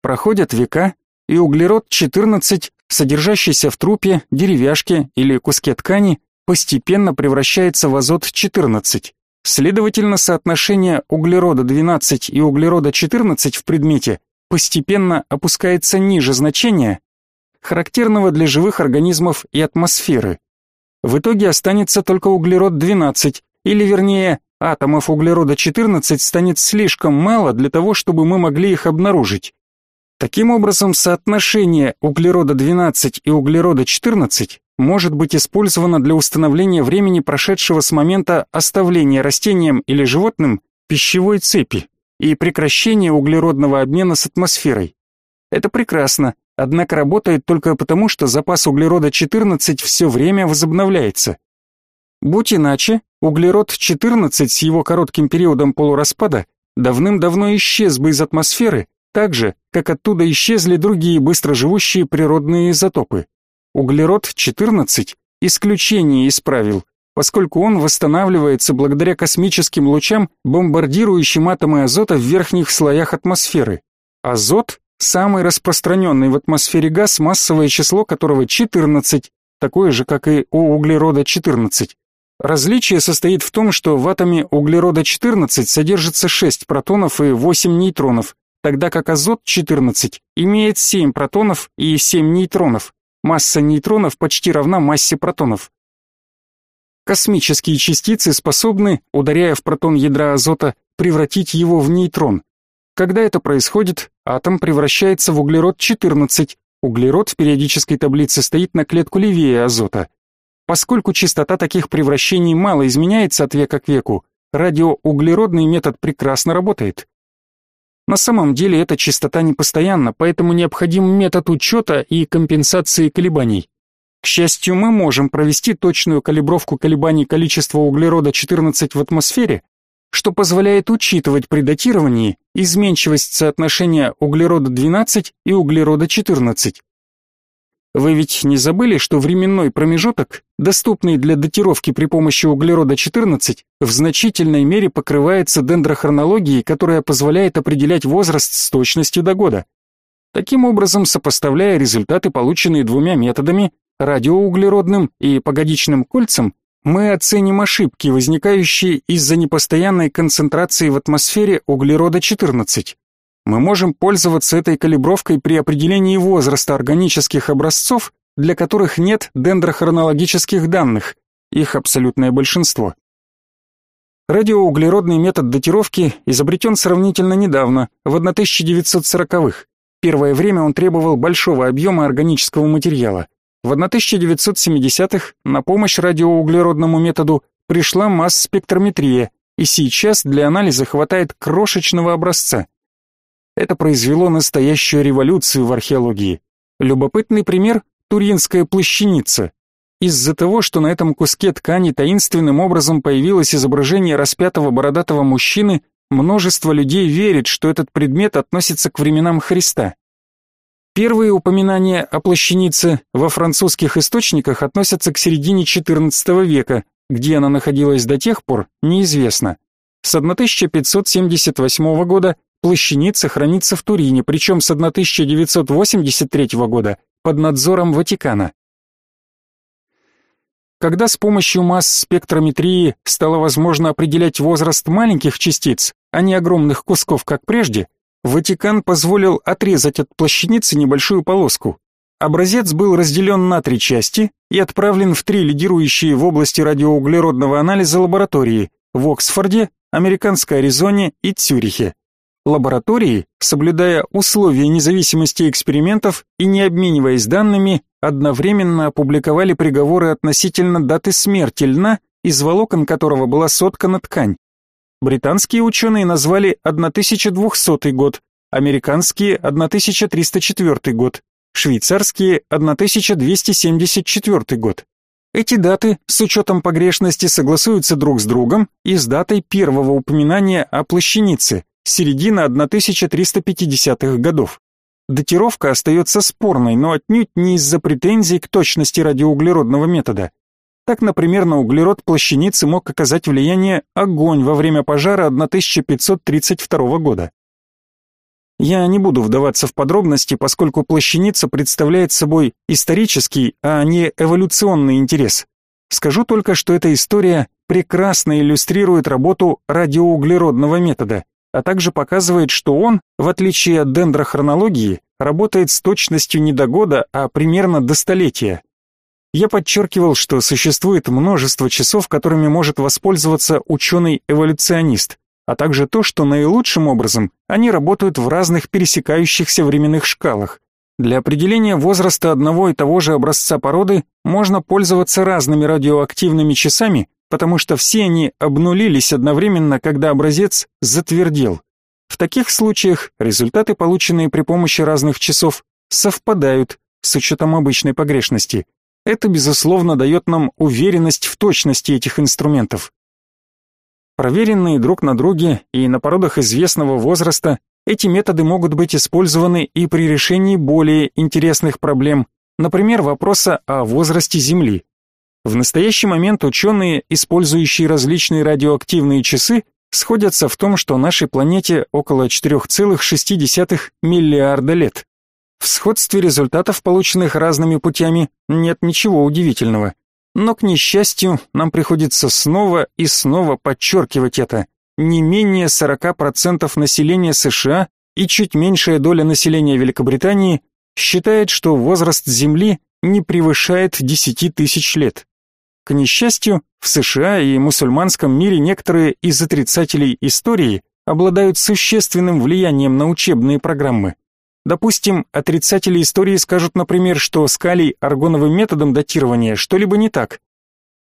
Проходят века, и углерод-14, содержащийся в трупе, деревяшке или куске ткани, постепенно превращается в азот-14. Следовательно, соотношение углерода-12 и углерода-14 в предмете постепенно опускается ниже значения, характерного для живых организмов и атмосферы. В итоге останется только углерод-12, или вернее, атомов углерода-14 станет слишком мало для того, чтобы мы могли их обнаружить. Таким образом, соотношение углерода-12 и углерода-14 может быть использовано для установления времени, прошедшего с момента оставления растением или животным пищевой цепи и прекращения углеродного обмена с атмосферой. Это прекрасно, однако работает только потому, что запас углерода-14 все время возобновляется. Будь иначе, углерод-14 с его коротким периодом полураспада давным-давно исчез бы из атмосферы, так же, как оттуда исчезли другие быстроживущие природные изотопы. Углерод-14 исключение из правил, поскольку он восстанавливается благодаря космическим лучам, бомбардирующим атомы азота в верхних слоях атмосферы. Азот Самый распространенный в атмосфере газ, массовое число которого 14, такое же, как и у углерода 14. Различие состоит в том, что в атоме углерода 14 содержится 6 протонов и 8 нейтронов, тогда как азот 14 имеет 7 протонов и 7 нейтронов. Масса нейтронов почти равна массе протонов. Космические частицы способны, ударяя в протон ядра азота, превратить его в нейтрон. Когда это происходит, атом превращается в углерод-14. Углерод в периодической таблице стоит на клетку левее азота. Поскольку частота таких превращений мало изменяется от века к веку, радиоуглеродный метод прекрасно работает. На самом деле эта частота непостоянна, поэтому необходим метод учета и компенсации колебаний. К счастью, мы можем провести точную калибровку колебаний количества углерода-14 в атмосфере, что позволяет учитывать при датировании изменчивость соотношения углерода-12 и углерода-14. Вы ведь не забыли, что временной промежуток, доступный для датировки при помощи углерода-14, в значительной мере покрывается дендрохронологией, которая позволяет определять возраст с точностью до года. Таким образом, сопоставляя результаты, полученные двумя методами, радиоуглеродным и погодичным кольцем, мы оценим ошибки, возникающие из-за непостоянной концентрации в атмосфере углерода-14. Мы можем пользоваться этой калибровкой при определении возраста органических образцов, для которых нет дендрохронологических данных, их абсолютное большинство. Радиоуглеродный метод датировки изобретен сравнительно недавно, в 1940-х. Первое время он требовал большого объема органического материала. В 1970-х на помощь радиоуглеродному методу пришла масс-спектрометрия, и сейчас для анализа хватает крошечного образца. Это произвело настоящую революцию в археологии. Любопытный пример – Туринская плащаница. Из-за того, что на этом куске ткани таинственным образом появилось изображение распятого бородатого мужчины, множество людей верит, что этот предмет относится к временам Христа. Первые упоминания о плащанице во французских источниках относятся к середине XIV века, где она находилась до тех пор, неизвестно. С 1578 года плащаница хранится в Турине, причем с 1983 года под надзором Ватикана. Когда с помощью масс-спектрометрии стало возможно определять возраст маленьких частиц, а не огромных кусков, как прежде, Ватикан позволил отрезать от плащаницы небольшую полоску. Образец был разделен на три части и отправлен в три лидирующие в области радиоуглеродного анализа лаборатории в Оксфорде, Американской Аризоне и Цюрихе. Лаборатории, соблюдая условия независимости экспериментов и не обмениваясь данными, одновременно опубликовали приговоры относительно даты смерти льна, из волокон которого была соткана ткань. Британские ученые назвали 1200 год, американские 1304 год, швейцарские 1274 год. Эти даты с учетом погрешности согласуются друг с другом и с датой первого упоминания о плащанице, середина 1350-х годов. Датировка остается спорной, но отнюдь не из-за претензий к точности радиоуглеродного метода. Так, например, на углерод плащаницы мог оказать влияние огонь во время пожара 1532 года. Я не буду вдаваться в подробности, поскольку плащаница представляет собой исторический, а не эволюционный интерес. Скажу только, что эта история прекрасно иллюстрирует работу радиоуглеродного метода а также показывает, что он, в отличие от дендрохронологии, работает с точностью не до года, а примерно до столетия. Я подчеркивал, что существует множество часов, которыми может воспользоваться ученый-эволюционист, а также то, что наилучшим образом они работают в разных пересекающихся временных шкалах. Для определения возраста одного и того же образца породы можно пользоваться разными радиоактивными часами, потому что все они обнулились одновременно, когда образец затвердел. В таких случаях результаты, полученные при помощи разных часов, совпадают с учетом обычной погрешности. Это, безусловно, дает нам уверенность в точности этих инструментов. Проверенные друг на друге и на породах известного возраста, эти методы могут быть использованы и при решении более интересных проблем, например, вопроса о возрасте Земли. В настоящий момент ученые, использующие различные радиоактивные часы, сходятся в том, что нашей планете около 4,6 миллиарда лет. В сходстве результатов, полученных разными путями, нет ничего удивительного. Но, к несчастью, нам приходится снова и снова подчеркивать это. Не менее 40% населения США и чуть меньшая доля населения Великобритании считает, что возраст Земли не превышает 10 тысяч лет. К несчастью, в США и мусульманском мире некоторые из отрицателей истории обладают существенным влиянием на учебные программы. Допустим, отрицатели истории скажут, например, что с калий-аргоновым методом датирования что-либо не так.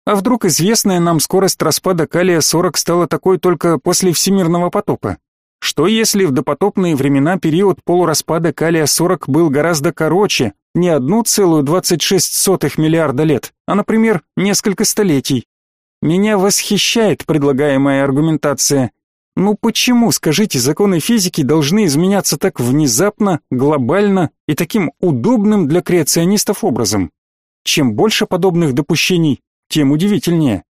А вдруг известная нам скорость распада калия-40 стала такой только после всемирного потопа? Что если в допотопные времена период полураспада калия-40 был гораздо короче, не 1,26 миллиарда лет, а, например, несколько столетий? Меня восхищает предлагаемая аргументация. Ну почему, скажите, законы физики должны изменяться так внезапно, глобально и таким удобным для креационистов образом? Чем больше подобных допущений, тем удивительнее.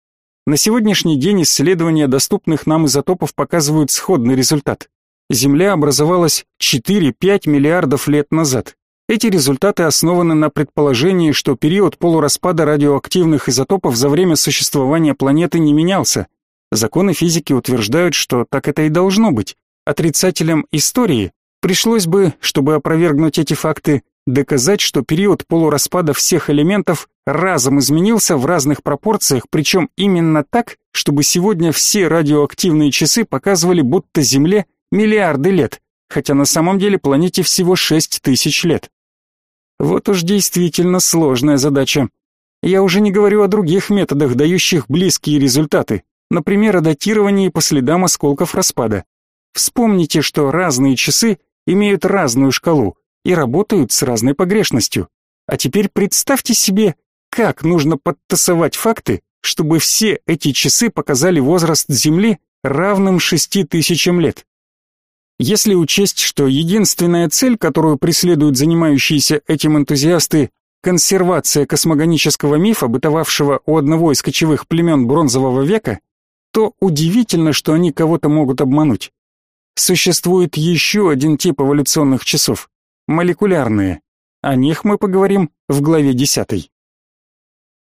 На сегодняшний день исследования доступных нам изотопов показывают сходный результат. Земля образовалась 4-5 миллиардов лет назад. Эти результаты основаны на предположении, что период полураспада радиоактивных изотопов за время существования планеты не менялся. Законы физики утверждают, что так это и должно быть. Отрицателям истории пришлось бы, чтобы опровергнуть эти факты, доказать, что период полураспада всех элементов разом изменился в разных пропорциях, причем именно так, чтобы сегодня все радиоактивные часы показывали, будто Земле миллиарды лет, хотя на самом деле планете всего 6 тысяч лет. Вот уж действительно сложная задача. Я уже не говорю о других методах, дающих близкие результаты, например, о датировании по следам осколков распада. Вспомните, что разные часы имеют разную шкалу, и работают с разной погрешностью. А теперь представьте себе, как нужно подтасовать факты, чтобы все эти часы показали возраст Земли равным шести тысячам лет. Если учесть, что единственная цель, которую преследуют занимающиеся этим энтузиасты, консервация космогонического мифа, бытовавшего у одного из кочевых племен бронзового века, то удивительно, что они кого-то могут обмануть. Существует еще один тип эволюционных часов – молекулярные. О них мы поговорим в главе 10.